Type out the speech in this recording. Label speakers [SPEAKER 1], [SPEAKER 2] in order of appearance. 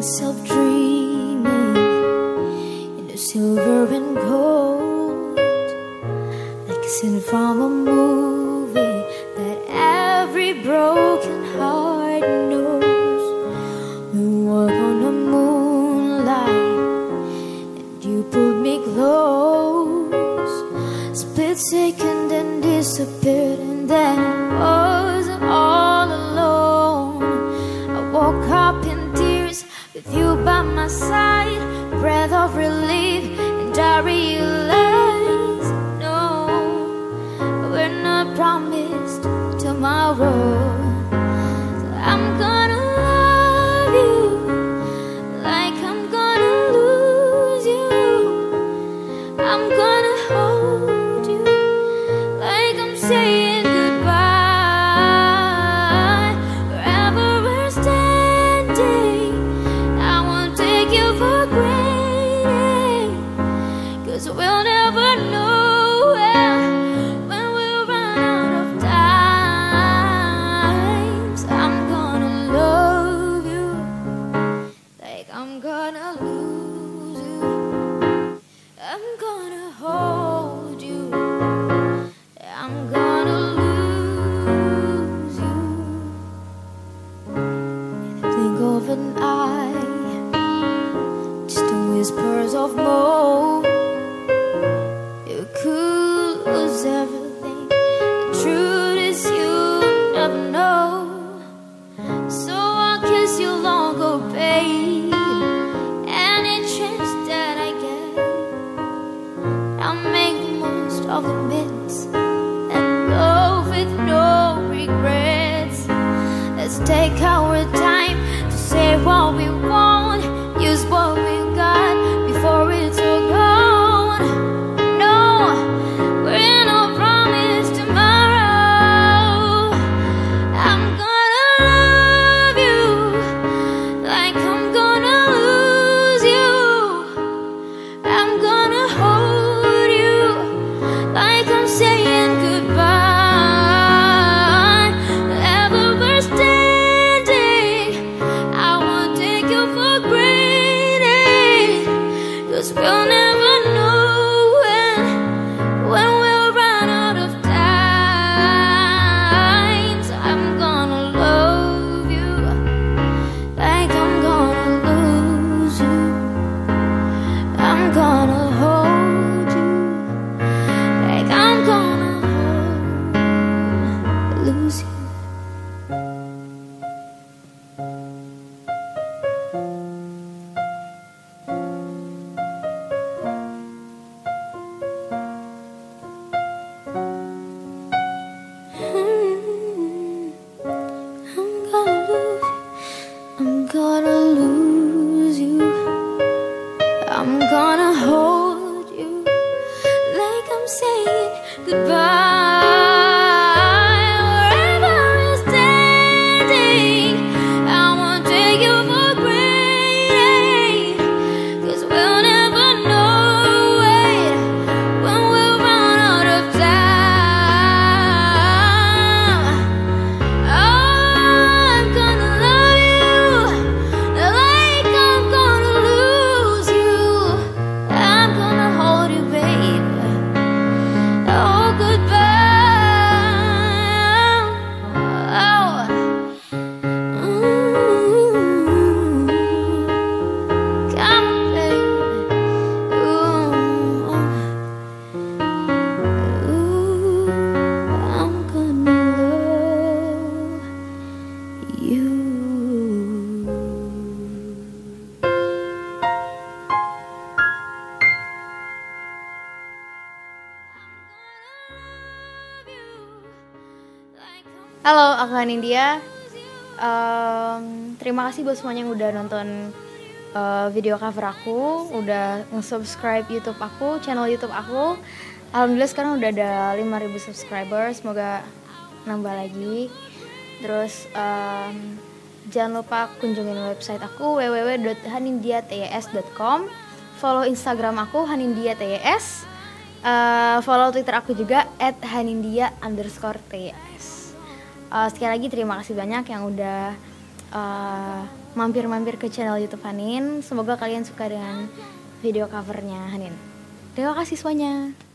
[SPEAKER 1] myself dreaming in the silver and gold, like a scene from a movie that every broken heart knows. We walk on the moonlight, and you pulled me close, split second and disappeared. side, breath of relief, and I realize no, we're not promised tomorrow.
[SPEAKER 2] Halo, aku Hanindia. Um, terima kasih buat semuanya yang udah nonton uh, video cover aku, udah nge-subscribe YouTube aku, channel YouTube aku. Alhamdulillah sekarang udah ada 5000 subscriber, semoga nambah lagi. Terus um, jangan lupa kunjungin website aku www.hanindiates.com. Follow Instagram aku hanindiates. Uh, follow Twitter aku juga at hanindia_ts uh, sekali lagi terima kasih banyak yang udah eh, mampir-mampir uh, ke channel YouTube Hanin. Semoga kalian suka dengan video covernya Hanin. Terima kasih semuanya.